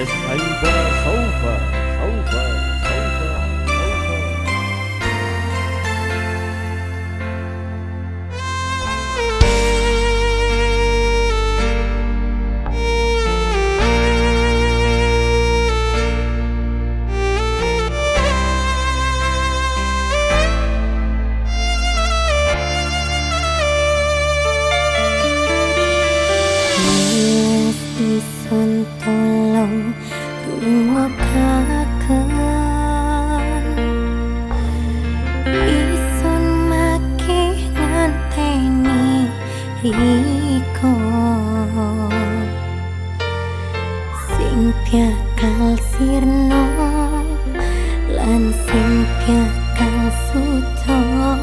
is over. sing pia kalsirno lan sing pia kalsutong